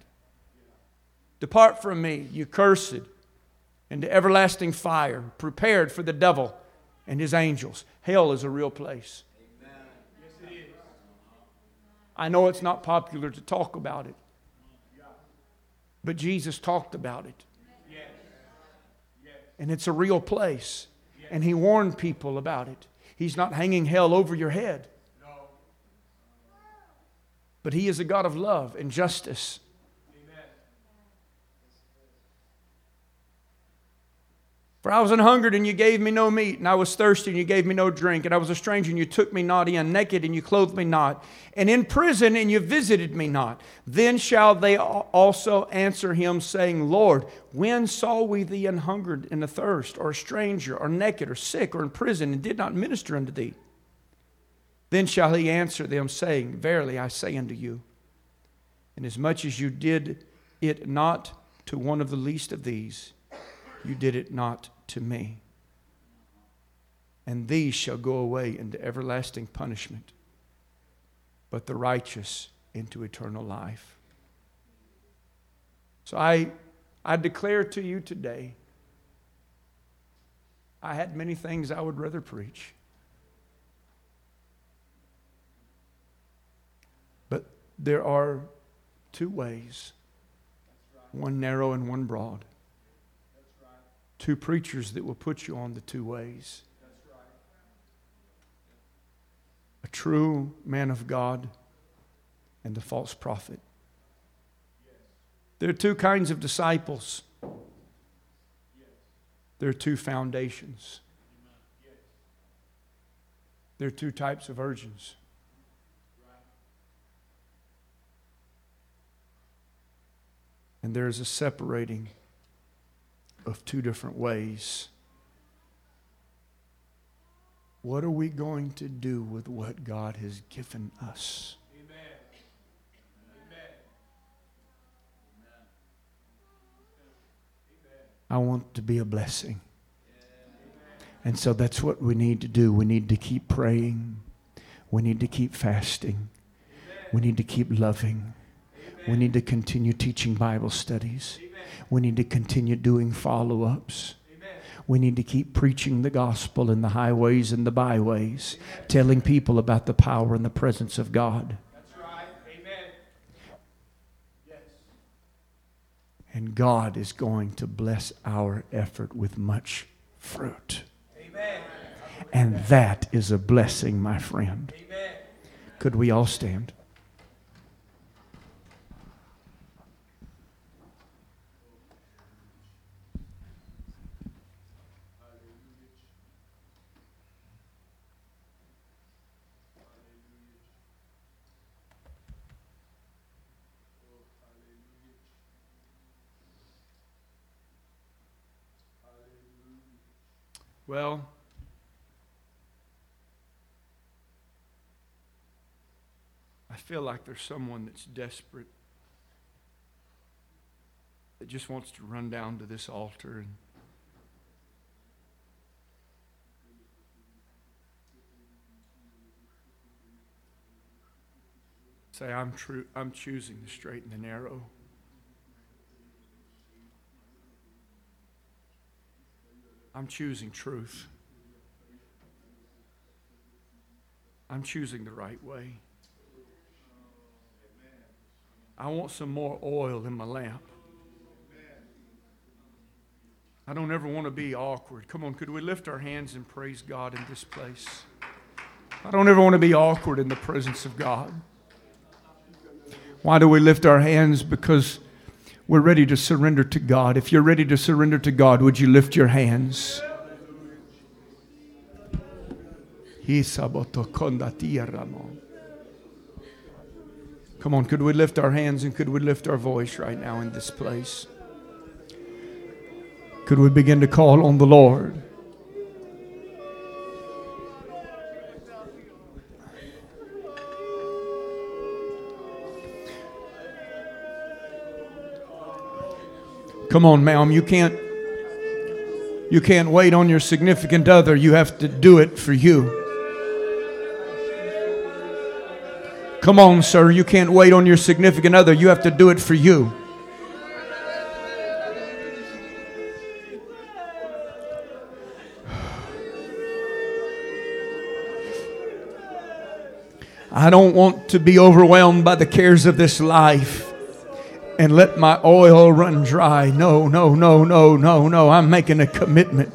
Depart from me, you cursed, into everlasting fire, prepared for the devil and his angels. Hell is a real place. I know it's not popular to talk about it, but Jesus talked about it. And it's a real place. And he warned people about it. He's not hanging hell over your head but He is a God of love and justice. For I was an hungered and you gave me no meat, and I was thirsty and you gave me no drink, and I was a stranger and you took me not in, naked and you clothed me not, and in prison and you visited me not. Then shall they also answer him, saying, Lord, when saw we thee an hungered and a thirst, or a stranger, or naked, or sick, or in prison, and did not minister unto thee? Then shall he answer them, saying, Verily I say unto you, inasmuch as you did it not to one of the least of these, you did it not to me. And these shall go away into everlasting punishment, but the righteous into eternal life. So I, I declare to you today, I had many things I would rather preach. But there are two ways one narrow and one broad. Two preachers that will put you on the two ways. A true man of God and a false prophet. There are two kinds of disciples. There are two foundations. There are two types of virgins. And there's a separating of two different ways. What are we going to do with what God has given us? I want to be a blessing. And so that's what we need to do. We need to keep praying. We need to keep fasting. We need to keep loving. We need to continue teaching Bible studies. We need to continue doing follow ups. We need to keep preaching the gospel in the highways and the byways, telling people about the power and the presence of God. That's right. Amen. Yes. And God is going to bless our effort with much fruit. Amen. And that is a blessing, my friend. Amen. Could we all stand? Well, I feel like there's someone that's desperate that just wants to run down to this altar and say, I'm true I'm choosing the strait and the narrow. I'm choosing truth. I'm choosing the right way. I want some more oil in my lamp. I don't ever want to be awkward. Come on, could we lift our hands and praise God in this place? I don't ever want to be awkward in the presence of God. Why do we lift our hands? Because we're ready to surrender to God. If you're ready to surrender to God, would you lift your hands? Come on, could we lift our hands and could we lift our voice right now in this place? Could we begin to call on the Lord? Come on, ma'am, you can't you can't wait on your significant other. You have to do it for you. Come on, sir. You can't wait on your significant other. You have to do it for you. I don't want to be overwhelmed by the cares of this life and let my oil run dry. No, no, no, no, no, no. I'm making a commitment.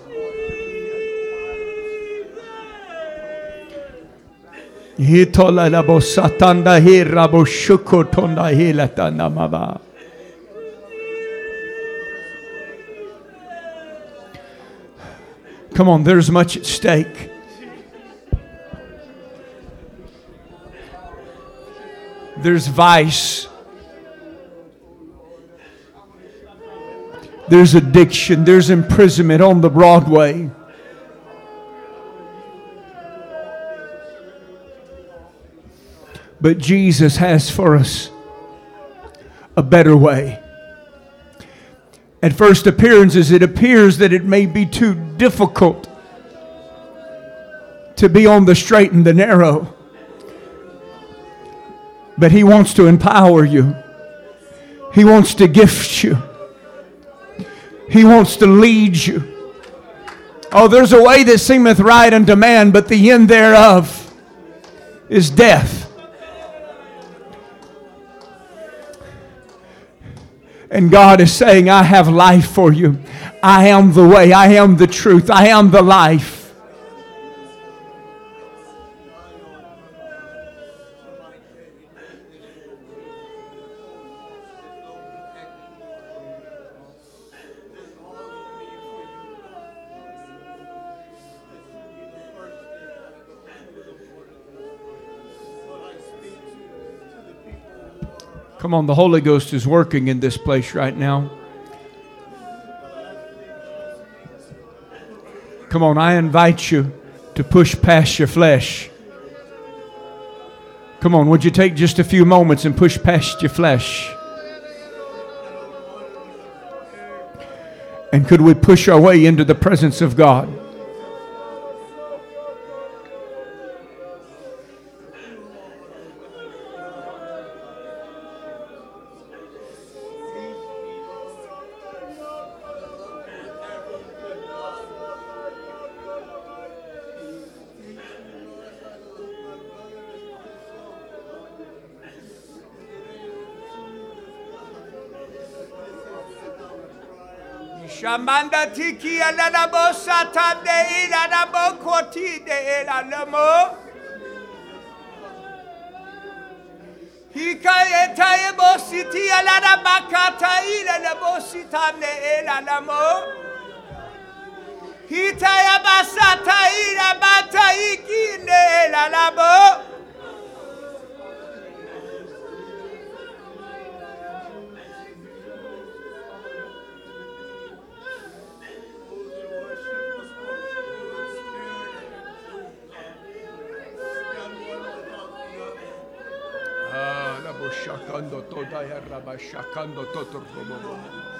Come on, there's much at stake. There's vice. There's addiction. There's imprisonment on the broad way. But Jesus has for us a better way. At first appearances, it appears that it may be too difficult to be on the strait and the narrow. But He wants to empower you, He wants to gift you, He wants to lead you. Oh, there's a way that seemeth right unto man, but the end thereof is death. And God is saying, I have life for you. I am the way, I am the truth, I am the life. Come on, the Holy Ghost is working in this place right now. Come on, I invite you to push past your flesh. Come on, would you take just a few moments and push past your flesh? And could we push our way into the presence of God? Shamanda tiki alana bosa tande ila na bokoti de ila lemo. Hikayetaye bositi alana bakata ila na bosita ne ela na sciaccando tutto il rumore.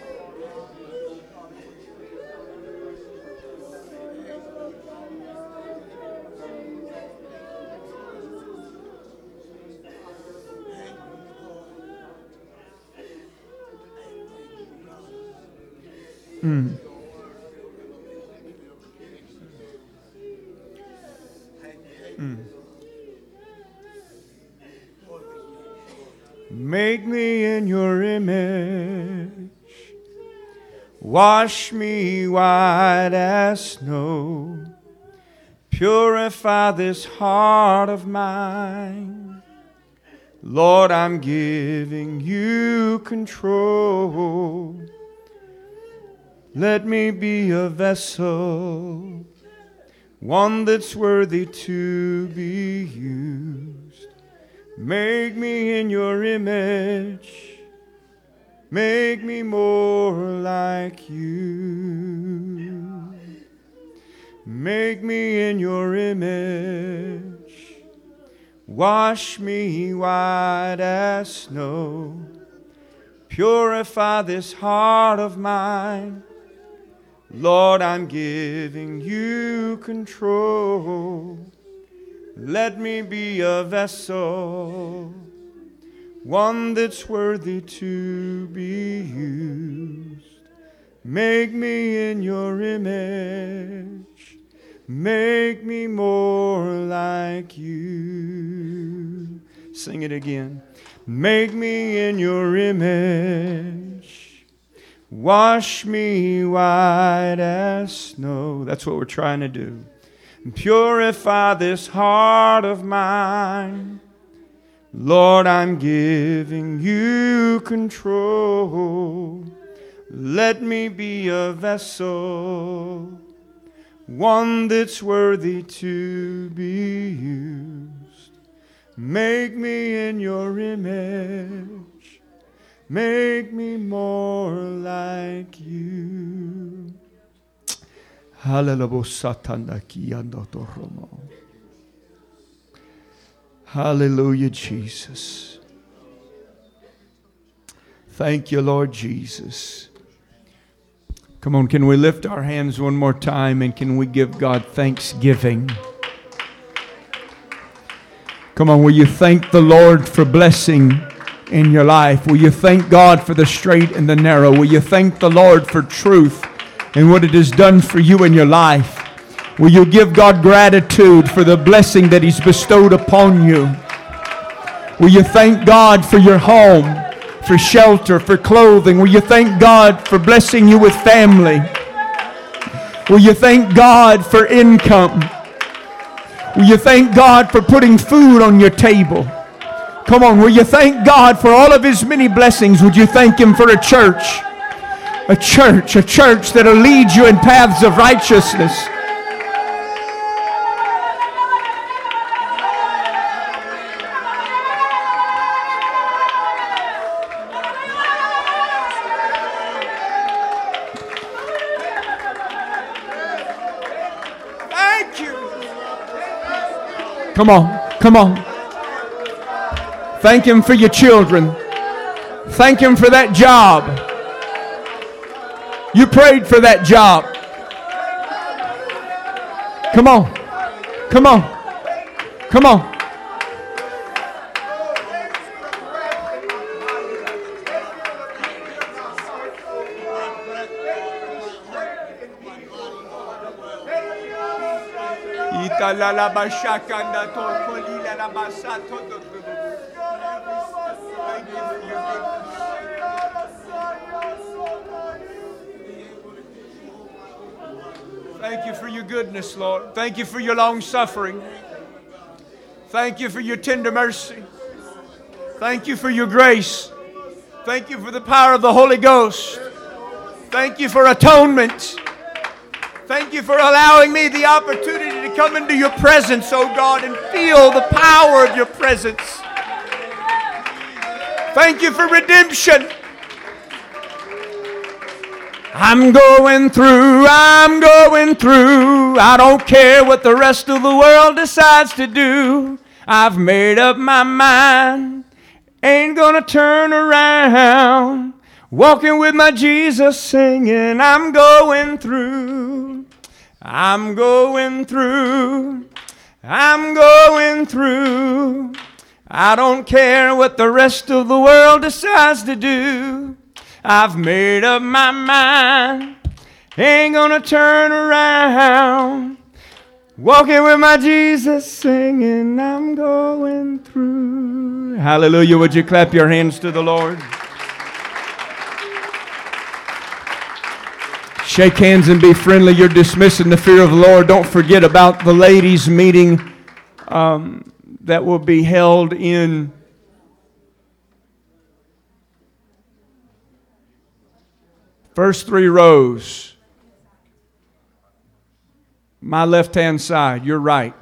la lama. Make me in your image. Wash me white as snow. Purify this heart of mine. Lord, I'm giving you control. Let me be a vessel, one that's worthy to be used. Make me in your image. Make me more like you. Make me in your image. Wash me white as snow. Purify this heart of mine. Lord, I'm giving you control. Let me be a vessel, one that's worthy to be used. Make me in your image, make me more like you. Sing it again. Make me in your image. Wash me white as snow. That's what we're trying to do. Purify this heart of mine. Lord, I'm giving you control. Let me be a vessel, one that's worthy to be used. Make me in your image, make me more like you. Hallelujah, Jesus. Thank you, Lord Jesus. Come on, can we lift our hands one more time and can we give God thanksgiving? Come on, will you thank the Lord for blessing in your life? Will you thank God for the strait and the narrow? Will you thank the Lord for truth and what it has done for you in your life? Will you give God gratitude for the blessing that He's bestowed upon you? Will you thank God for your home, for shelter, for clothing? Will you thank God for blessing you with family? Will you thank God for income? Will you thank God for putting food on your table? Come on, will you thank God for all of His many blessings? Would you thank Him for a church? A church, a church that'll lead you in paths of righteousness. Thank you. Come on, come on. Thank Him for your children. Thank Him for that job. You prayed for that job. Come on. Come on. Come on. la to la do Thank you for your goodness, Lord. Thank you for your long suffering. Thank you for your tender mercy. Thank you for your grace. Thank you for the power of the Holy Ghost. Thank you for atonement. Thank you for allowing me the opportunity to come into your presence, oh God, and feel the power of your presence. Thank you for redemption. I'm going through, I'm going through. I don't care what the rest of the world decides to do. I've made up my mind, ain't gonna turn around. Walking with my Jesus, singing, I'm going through. I'm going through. I'm going through. I don't care what the rest of the world decides to do. I've made up my mind. Ain't gonna turn around. Walking with my Jesus, singing, I'm going through. Hallelujah. Would you clap your hands to the Lord? Shake hands and be friendly. You're dismissing the fear of the Lord. Don't forget about the ladies' meeting um, that will be held in. First three rows. My left hand side, your right.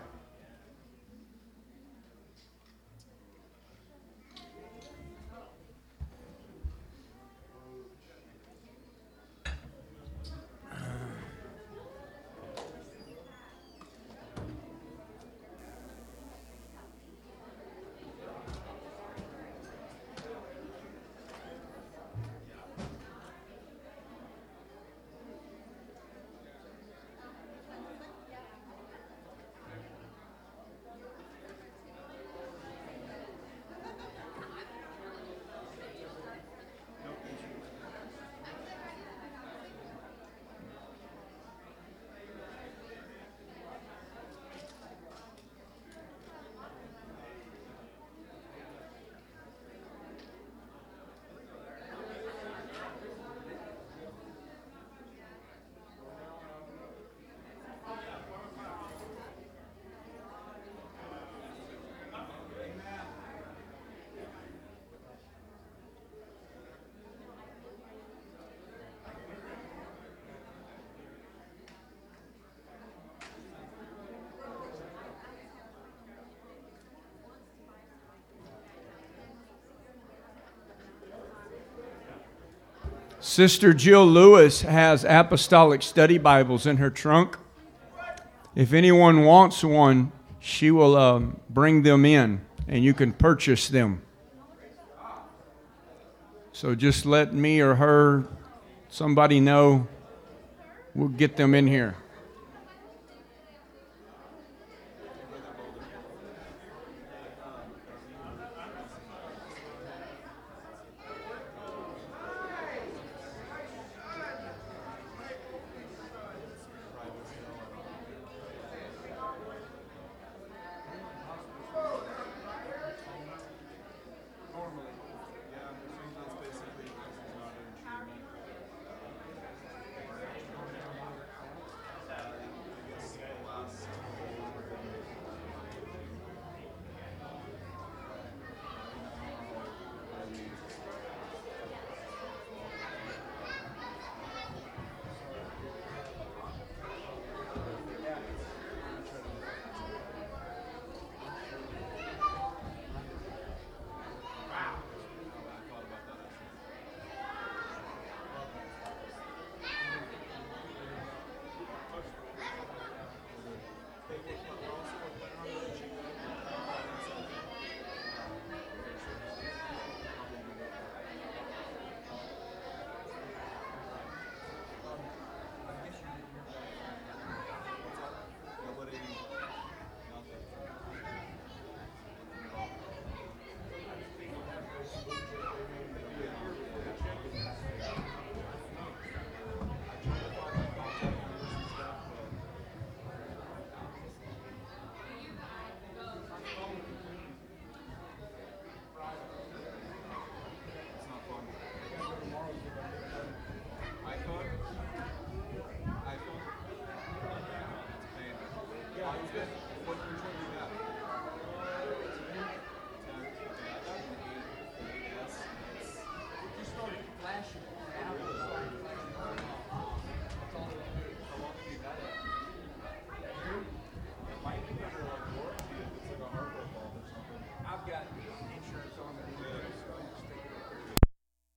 Sister Jill Lewis has apostolic study Bibles in her trunk. If anyone wants one, she will uh, bring them in and you can purchase them. So just let me or her, somebody know. We'll get them in here.